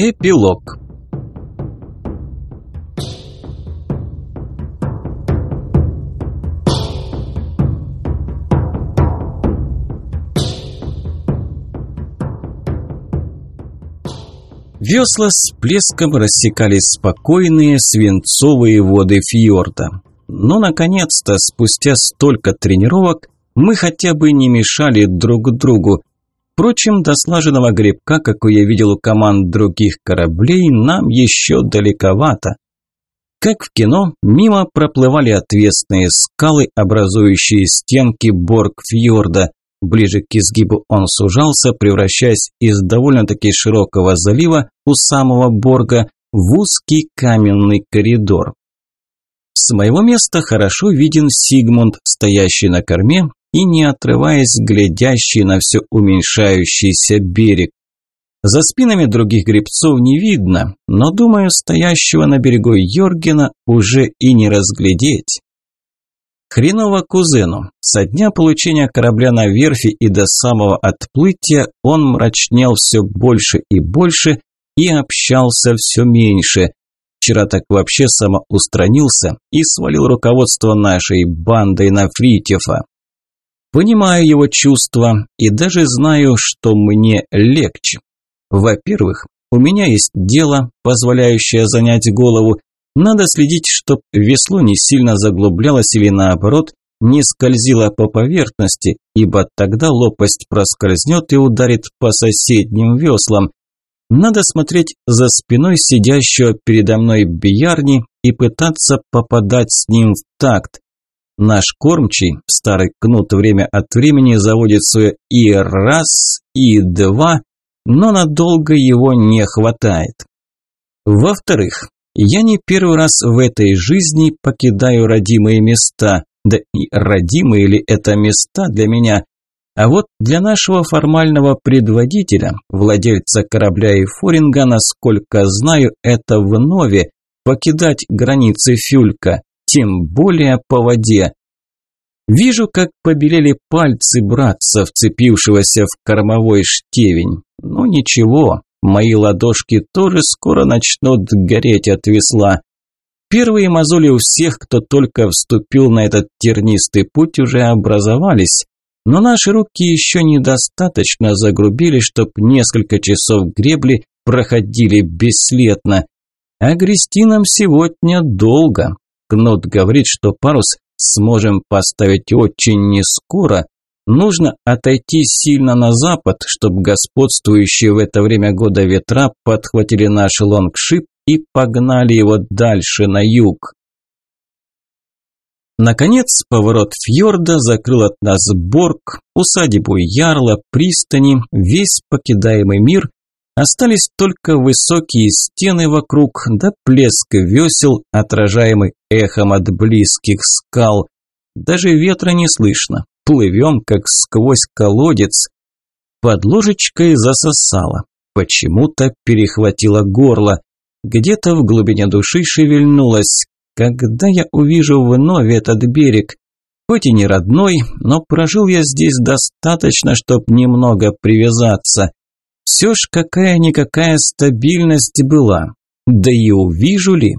Эпилог Весла с плеском рассекали спокойные свинцовые воды фьорда. Но, наконец-то, спустя столько тренировок, мы хотя бы не мешали друг другу. Впрочем, до слаженного гребка, какой я видел у команд других кораблей, нам еще далековато. Как в кино, мимо проплывали отвесные скалы, образующие стенки Борг-фьорда. Ближе к изгибу он сужался, превращаясь из довольно-таки широкого залива у самого Борга в узкий каменный коридор. С моего места хорошо виден Сигмунд, стоящий на корме и, не отрываясь, глядящий на все уменьшающийся берег. За спинами других гребцов не видно, но, думаю, стоящего на берегу Йоргена уже и не разглядеть. Хреново кузену. Со дня получения корабля на верфи и до самого отплытия он мрачнел все больше и больше и общался все меньше. Вчера так вообще самоустранился и свалил руководство нашей бандой на Фритьефа. Понимаю его чувства и даже знаю, что мне легче. Во-первых, у меня есть дело, позволяющее занять голову. Надо следить, чтоб весло не сильно заглублялось или наоборот не скользило по поверхности, ибо тогда лопасть проскользнет и ударит по соседним веслам. Надо смотреть за спиной сидящего передо мной Биярни и пытаться попадать с ним в такт. Наш кормчий, старый кнут, время от времени заводит свое и раз, и два, но надолго его не хватает. Во-вторых, я не первый раз в этой жизни покидаю родимые места, да и родимые ли это места для меня, а вот для нашего формального предводителя, владельца корабля и форинга, насколько знаю, это вновь покидать границы Фюлька, тем более по воде. Вижу, как побелели пальцы братца, вцепившегося в кормовой штевень. Ну ничего, мои ладошки тоже скоро начнут гореть от весла. Первые мозоли у всех, кто только вступил на этот тернистый путь, уже образовались. Но наши руки еще недостаточно загрубили, чтоб несколько часов гребли проходили бесследно. А грести нам сегодня долго. Кнот говорит, что парус сможем поставить очень нескоро. Нужно отойти сильно на запад, чтобы господствующие в это время года ветра подхватили наш лонгшип и погнали его дальше на юг. Наконец, поворот фьорда закрыл от нас Борг, усадьбу Ярла, пристани, весь покидаемый мир. Остались только высокие стены вокруг, да плеск весел, отражаемый эхом от близких скал. Даже ветра не слышно, плывем, как сквозь колодец. Под ложечкой засосало, почему-то перехватило горло. Где-то в глубине души шевельнулось, когда я увижу вновь этот берег? Хоть и не родной, но прожил я здесь достаточно, чтобы немного привязаться. Все ж какая-никакая стабильность была. Да и увижу ли?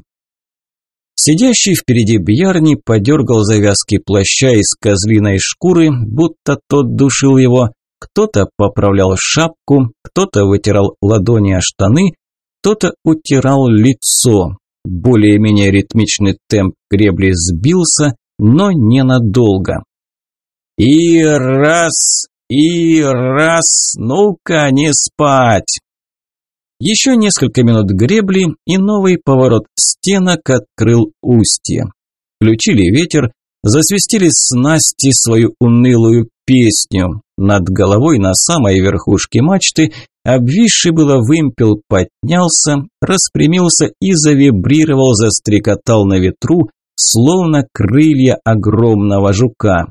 Сидящий впереди Бьярни подергал завязки плаща из козлиной шкуры, будто тот душил его. Кто-то поправлял шапку, кто-то вытирал ладони о штаны, кто-то утирал лицо. Более-менее ритмичный темп гребли сбился, но ненадолго. И раз, и раз, ну-ка не спать. Еще несколько минут гребли, и новый поворот стенок открыл устье. Включили ветер, засвистели снасти свою унылую песню. Над головой на самой верхушке мачты Обвисший было вымпел поднялся, распрямился и завибрировал, застрекотал на ветру, словно крылья огромного жука.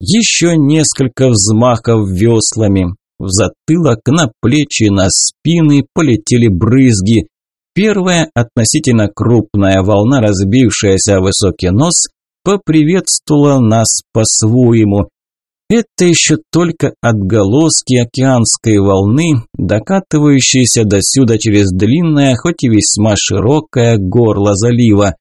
Еще несколько взмахов веслами. В затылок, на плечи, на спины полетели брызги. Первая относительно крупная волна, разбившаяся о высокий нос, поприветствовала нас по-своему. Это еще только отголоски океанской волны, докатывающиеся до сюда через длинное, хоть и весьма широкое горло залива.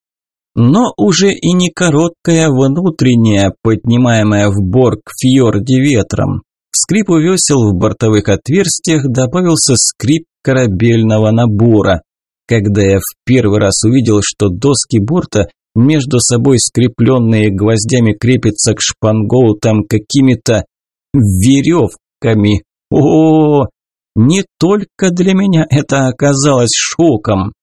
Но уже и не короткое внутреннее, поднимаемое в борг фьорде ветром. К скрипу весел в бортовых отверстиях добавился скрип корабельного набора. Когда я в первый раз увидел, что доски борта между собой скрепленные гвоздями крепятся к шпангоутам какими-то веревками. О, -о, о, не только для меня это оказалось шоком.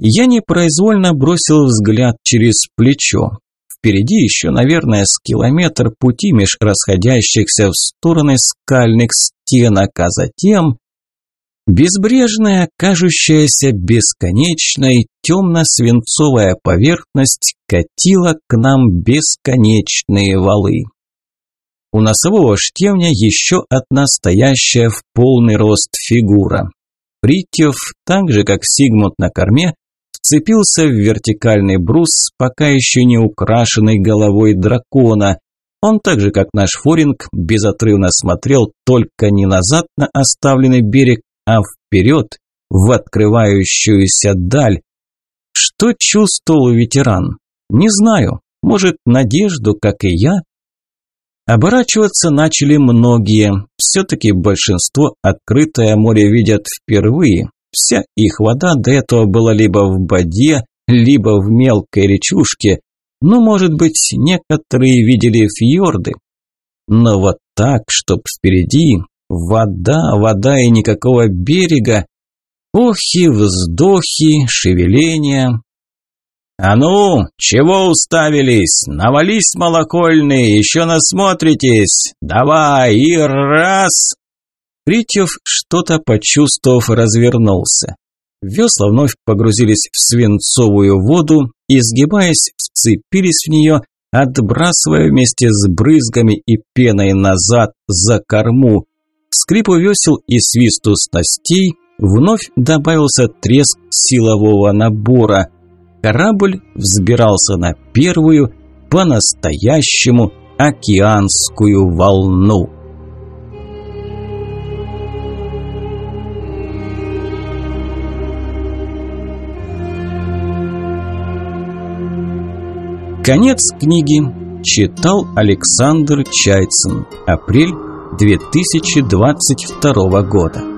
Я непроизвольно бросил взгляд через плечо. Впереди еще, наверное, с километр пути меж расходящихся в стороны скальных стенок, а затем Безбрежная, кажущаяся бесконечной, темно-свинцовая поверхность катила к нам бесконечные валы. У носового штевня еще одна стоящая в полный рост фигура. Фритьев, так же как Сигмунд на корме, вцепился в вертикальный брус, пока еще не украшенный головой дракона. Он так же, как наш форинг, безотрывно смотрел только не назад на оставленный берег, а вперед, в открывающуюся даль. Что чувствовал ветеран? Не знаю. Может, надежду, как и я? Оборачиваться начали многие. Все-таки большинство открытое море видят впервые. Вся их вода до этого была либо в воде, либо в мелкой речушке. Ну, может быть, некоторые видели фьорды. Но вот так, чтоб впереди, Вода, вода и никакого берега. Охи, вздохи, шевеления. «А ну, чего уставились? Навались, молокольные, еще насмотритесь! Давай, и раз!» Притьев, что-то почувствовав, развернулся. Весла вновь погрузились в свинцовую воду и, сгибаясь, вцепились в нее, отбрасывая вместе с брызгами и пеной назад за корму скрипу весел и свисту снастей вновь добавился треск силового набора. Корабль взбирался на первую, по-настоящему океанскую волну. Конец книги. Читал Александр Чайцин. Апрель 2022 года.